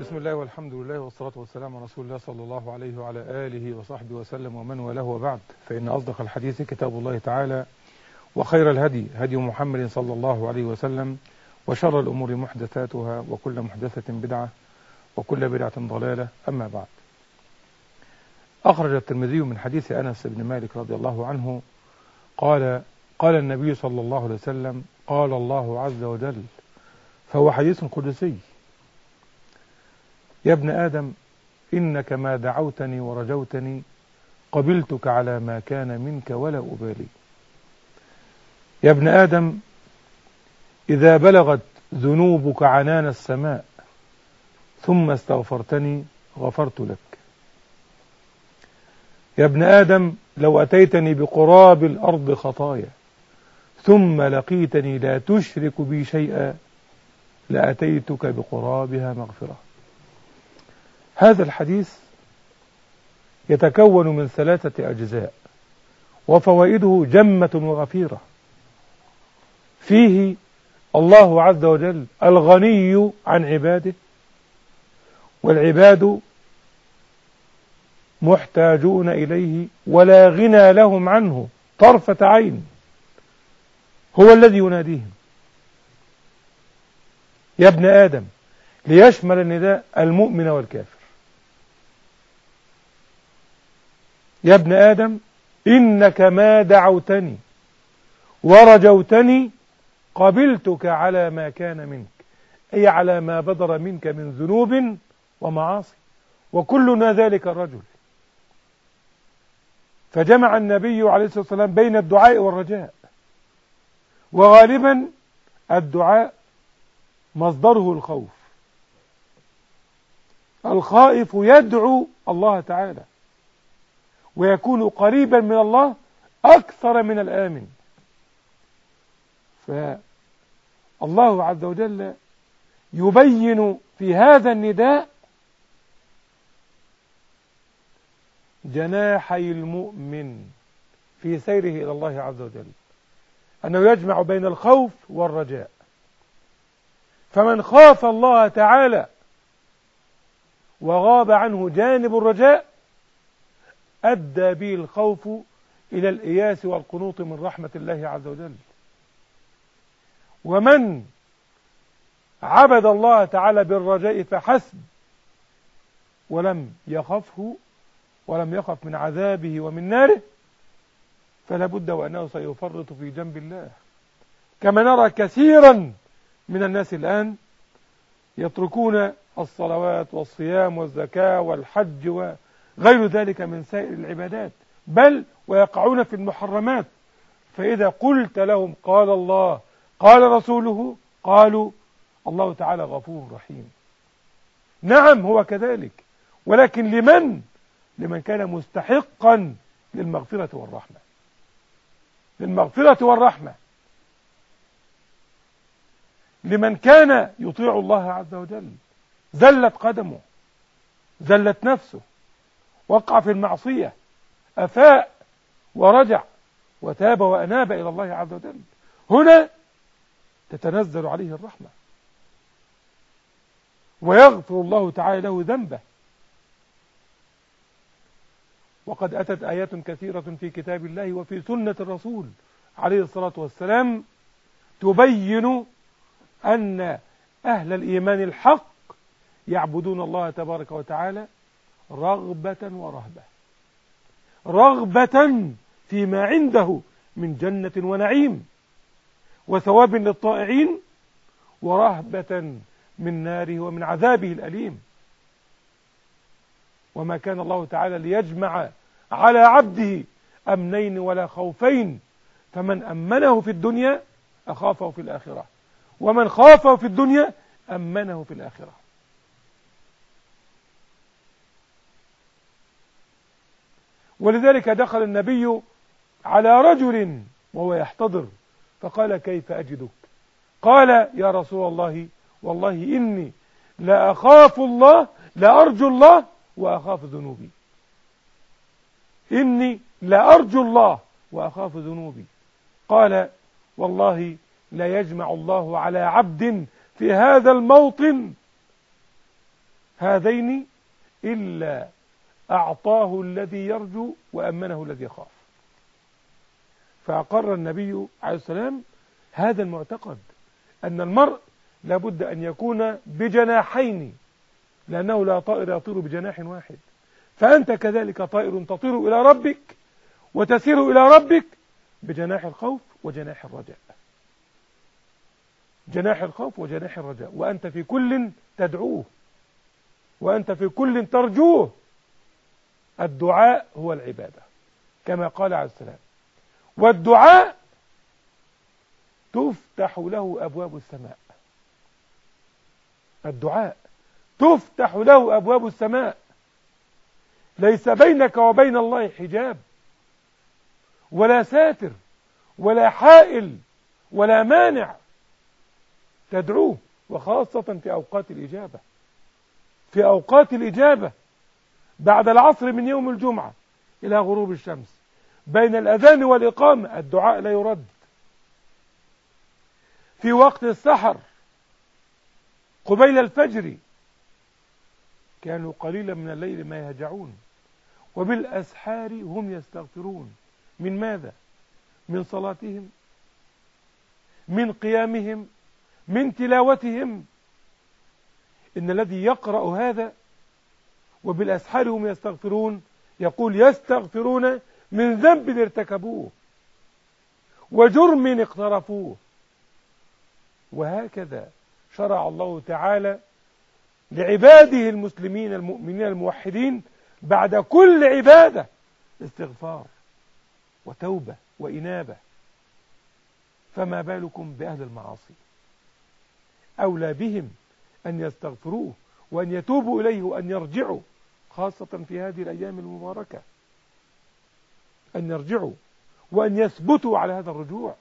بسم الله والحمد لله والصلاة والسلام على رسول الله صلى الله عليه وعلى آله وصحبه وسلم ومن والاه وبعد. فإن أصدق الحديث كتاب الله تعالى وخير الهدي هدي محمد صلى الله عليه وسلم وشر الأمور محدثاتها وكل محدثة بدعة وكل بدعة ضلالة. أما بعد. أخرج الترمذي من حديث أنس بن مالك رضي الله عنه قال قال النبي صلى الله عليه وسلم قال الله عز وجل فهو حديث قدسي. يا ابن آدم إنك ما دعوتني ورجوتني قبلتك على ما كان منك ولا أبالي. يا ابن آدم إذا بلغت ذنوبك عنان السماء ثم استغفرتني غفرت لك. يا ابن آدم لو أتيتني بقراب الأرض خطايا ثم لقيتني لا تشرك بي شيئا لأتيتك بقرابها مغفرة. هذا الحديث يتكون من ثلاثة أجزاء وفوائده جمة وغفيرة. فيه الله عز وجل الغني عن عباده والعباد محتاجون إليه ولا غنى لهم عنه طرفة عين هو الذي يناديهم. يا ابن آدم ليشمل النداء المؤمن والكافر. يا ابن آدم إنك ما دعوتني ورجوتني قبلتك على ما كان منك أي على ما بدر منك من ذنوب ومعاصي وكلنا ذلك الرجل. فجمع النبي عليه الصلاة والسلام بين الدعاء والرجاء وغالبا الدعاء مصدره الخوف. الخائف يدعو الله تعالى. ويكون قريبا من الله أكثر من الآمن. فالله عز وجل يبين في هذا النداء جناحي المؤمن في سيره إلى الله عز وجل أنه يجمع بين الخوف والرجاء. فمن خاف الله تعالى وغاب عنه جانب الرجاء أدى به الخوف إلى الإياس والقنوط من رحمة الله عز وجل. ومن عبد الله تعالى بالرجاء فحسب ولم يخفه ولم يخف من عذابه ومن ناره فلا بد وأنه سيفرط في جنب الله. كما نرى كثيرا من الناس الآن يتركون الصلوات والصيام والزكاة والحج وغير ذلك من سائر العبادات. بل ويقعون في المحرمات. فإذا قلت لهم قال الله قال رسوله قالوا الله تعالى غفور رحيم. نعم هو كذلك. ولكن لمن؟ لمن كان مستحقا للمغفرة والرحمة. للمغفرة والرحمة. لمن كان يطيع الله عز وجل. زلت قدمه. زلت نفسه. وقع في المعصية أفاء ورجع وتاب وأناب إلى الله عز وجل. هنا تتنزل عليه الرحمة. ويغفر الله تعالى له ذنبه. وقد أتت آيات كثيرة في كتاب الله وفي سنة الرسول عليه الصلاة والسلام تبين أن أهل الإيمان الحق يعبدون الله تبارك وتعالى رغبة ورهبة. رغبة فيما عنده من جنة ونعيم وثواب للطائعين ورهبة من ناره ومن عذابه الأليم. وما كان الله تعالى ليجمع على عبده أمنين ولا خوفين فمن أمنه في الدنيا أخافه في الآخرة ومن خافه في الدنيا أمنه في الآخرة. ولذلك دخل النبي على رجل وهو يحتضر فقال كيف أجدك؟ قال يا رسول الله والله إني لا أخاف الله لا أرجو الله وأخاف ذنوبي. إني لا أرجو الله وأخاف ذنوبي. قال والله لا يجمع الله على عبد في هذا الموطن هذين إلا أعطاه الذي يرجو وأمنه الذي يخاف. فأقر النبي عليه السلام هذا المعتقد أن المرء لابد أن يكون بجناحين لأنه لا طائر يطير بجناح واحد. فأنت كذلك طائر تطير إلى ربك وتسير إلى ربك بجناح الخوف وجناح الرجاء. جناح الخوف وجناح الرجاء. وأنت في كل تدعوه وأنت في كل ترجوه. الدعاء هو العبادة كما قال عليه السلام. والدعاء تفتح له أبواب السماء. الدعاء تفتح له أبواب السماء. ليس بينك وبين الله حجاب ولا ساتر ولا حائل ولا مانع. تدعوه وخاصة في أوقات الإجابة. في أوقات الإجابة. بعد العصر من يوم الجمعة إلى غروب الشمس. بين الأذان والإقامة الدعاء لا يرد. في وقت السحر قبيل الفجر كانوا قليلا من الليل ما يهجعون وبالأسحار هم يستغفرون. من ماذا؟ من صلاتهم من قيامهم من تلاوتهم. إن الذي يقرأ هذا وبالأسحار هم يستغفرون. يقول يستغفرون من ذنب ارتكبوه. وجرم اقترفوه. وهكذا شرع الله تعالى لعباده المسلمين المؤمنين الموحدين بعد كل عبادة استغفار وتوبة وإنابة. فما بالكم بأهل المعاصي؟ أولى بهم أن يستغفروه وأن يتوبوا إليه وأن يرجعوا. خاصة في هذه الأيام المباركة أن يرجعوا وأن يثبتوا على هذا الرجوع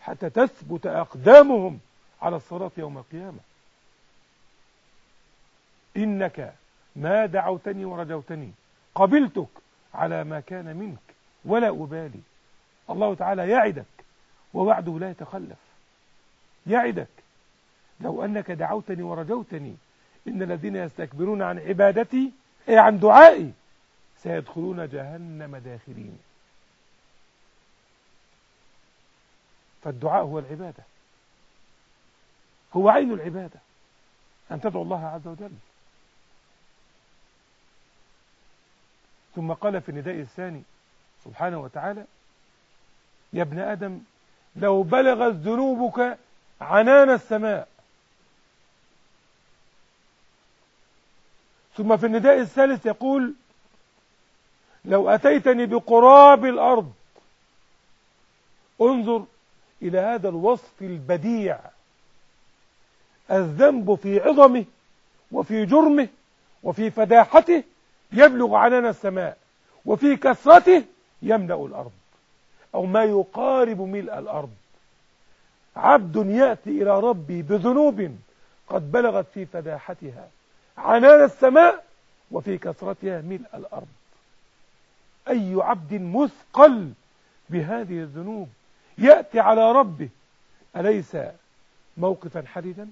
حتى تثبت أقدامهم على الصراط يوم القيامة. إنك ما دعوتني ورجوتني قبلتك على ما كان منك ولا أبالي. الله تعالى يعدك ووعده لا يتخلف. يعدك. لو أنك دعوتني ورجوتني إن الذين يستكبرون عن عبادتي أي عن دعائي سيدخلون جهنم داخرين. فالدعاء هو العبادة. هو عين العبادة أن تدعو الله عز وجل. ثم قال في النداء الثاني سبحانه وتعالى يا ابن آدم لو بلغت ذنوبك عنان السماء. ثم في النداء الثالث يقول لو أتيتني بقراب الأرض انظر إلى هذا الوصف البديع الذنب في عظمه وفي جرمه وفي فداحته يبلغ عنان السماء وفي كثرته يملأ الأرض أو ما يقارب ملء الأرض. عبد يأتي إلى ربي بذنوب قد بلغت في فداحتها. عنان السماء وفي كثرتها ملء الأرض. أي عبد مثقل بهذه الذنوب يأتي على ربه؟ أليس موقفا حرجا؟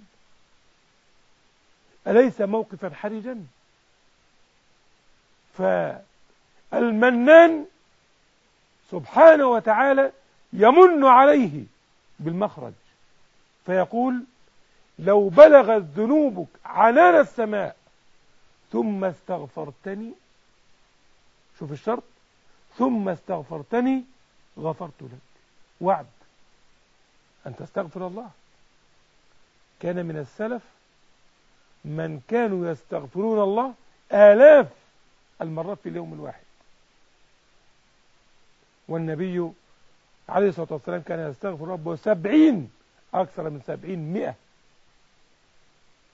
أليس موقفا حرجا؟ فالمنان سبحانه وتعالى يمن عليه بالمخرج فيقول لو بلغت ذنوبك عنان السماء ثم استغفرتني شوف الشرط ثم استغفرتني غفرت لك. وعد أن تستغفر الله. كان من السلف من كانوا يستغفرون الله آلاف المرات في اليوم الواحد. والنبي عليه الصلاة والسلام كان يستغفر ربه سبعين أكثر من سبعين مئة.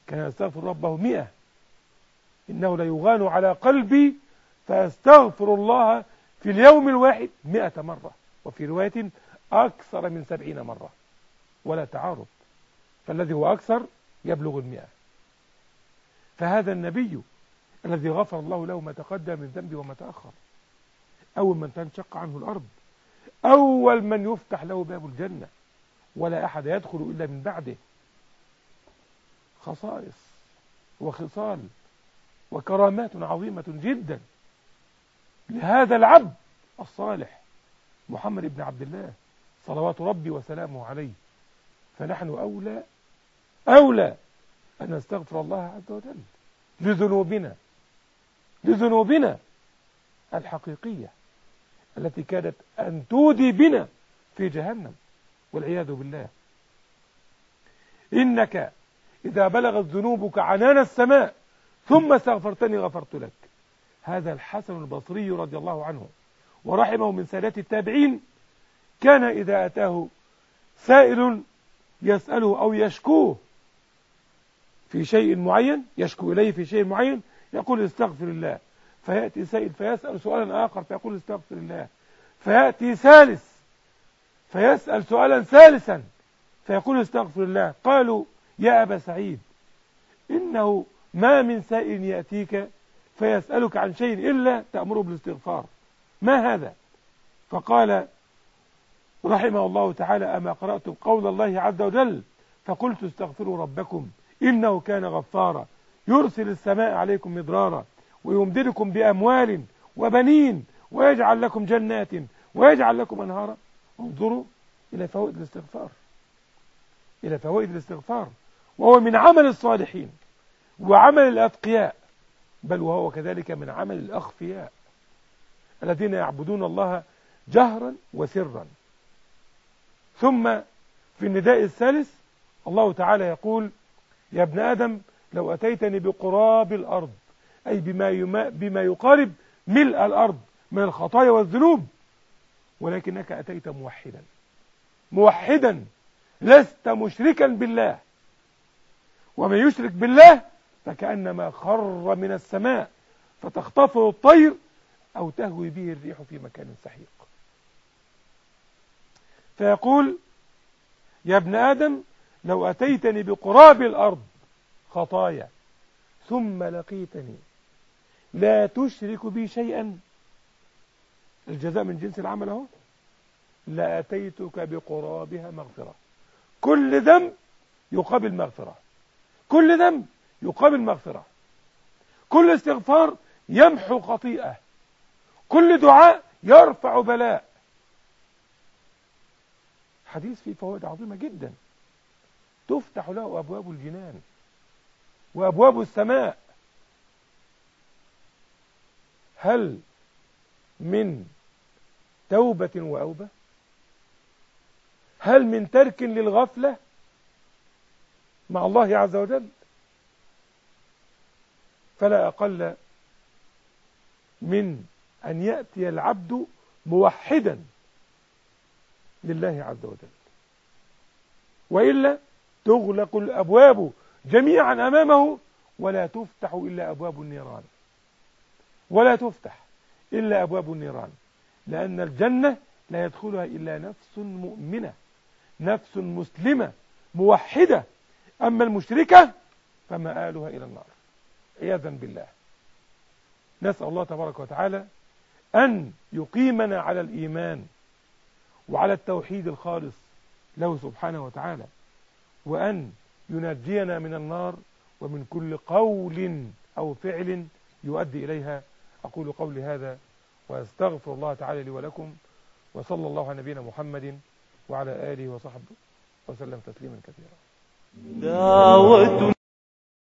كان يستغفر ربه مئة. إنه ليغان على قلبي فيستغفر الله في اليوم الواحد مئة مرة. وفي رواية أكثر من سبعين مرة. ولا تعارض. فالذي هو أكثر يبلغ المئة. فهذا النبي الذي غفر الله له ما تقدم من ذنبه وما تأخر. أول من تنشق عنه الأرض. أول من يفتح له باب الجنة. ولا أحد يدخل إلا من بعده. خصائص وخصال وكرامات عظيمة جدا لهذا العبد الصالح محمد بن عبد الله صلوات ربي وسلامه عليه. فنحن أولى أولى أن نستغفر الله عز وجل لذنوبنا لذنوبنا الحقيقية التي كادت أن تودي بنا في جهنم والعياذ بالله. إنك إذا بلغت ذنوبك عنان السماء ثم استغفرتني غفرت لك. هذا الحسن البصري رضي الله عنه ورحمه من سادات التابعين كان إذا أتاه سائل يسأله أو يشكوه في شيء معين يشكو إليه في شيء معين يقول استغفر الله. فيأتي سائل فيسأل سؤالا آخر فيقول استغفر الله. فيأتي ثالث فيسأل سؤالا ثالثا فيقول استغفر الله. قالوا يا أبا سعيد إنه ما من سائل يأتيك فيسألك عن شيء إلا تأمره بالاستغفار. ما هذا؟ فقال رحمه الله تعالى أما قرأتم قول الله عز وجل فقلت استغفروا ربكم إنه كان غفارا يرسل السماء عليكم مدرارا ويمددكم بأموال وبنين ويجعل لكم جنات ويجعل لكم أنهارا. انظروا إلى فوائد الاستغفار إلى فوائد الاستغفار. وهو من عمل الصالحين وعمل الأتقياء بل وهو كذلك من عمل الأخفياء الذين يعبدون الله جهرا وسرا. ثم في النداء الثالث الله تعالى يقول يا ابن آدم لو أتيتني بقراب الأرض أي بما, بما يقارب ملء الأرض من الخطايا والذنوب ولكنك أتيت موحدا موحدا لست مشركا بالله. ومن يشرك بالله فكأنما خر من السماء فتخطفه الطير أو تهوي به الريح في مكان سحيق. فيقول يا ابن آدم لو أتيتني بقراب الأرض خطايا ثم لقيتني لا تشرك بي شيئا. الجزاء من جنس العمل أهو. لأتيتك بقرابها مغفرة. كل ذنب يقابل مغفرة. كل ذنب يقابل مغفرة. كل استغفار يمحو خطيئة. كل دعاء يرفع بلاء. حديث فيه فوائد عظيمة جدا. تفتح له أبواب الجنان وأبواب السماء. هل من توبة وأوبة؟ هل من ترك للغفلة؟ مع الله عز وجل فلا أقل من أن يأتي العبد موحدا لله عز وجل. وإلا تغلق الأبواب جميعا أمامه ولا تفتح إلا أبواب النيران. ولا تفتح إلا أبواب النيران. لأن الجنة لا يدخلها إلا نفس مؤمنة نفس مسلمة موحدة. أما المشركة فمآلها إلى النار. عياذا بالله. نسأل الله تبارك وتعالى أن يقيمنا على الإيمان وعلى التوحيد الخالص له سبحانه وتعالى وأن ينجينا من النار ومن كل قول أو فعل يؤدي إليها. أقول قولي هذا وأستغفر الله تعالى لي ولكم وصلى الله على نبينا محمد وعلى آله وصحبه وسلم تسليما كثيرا. دعوة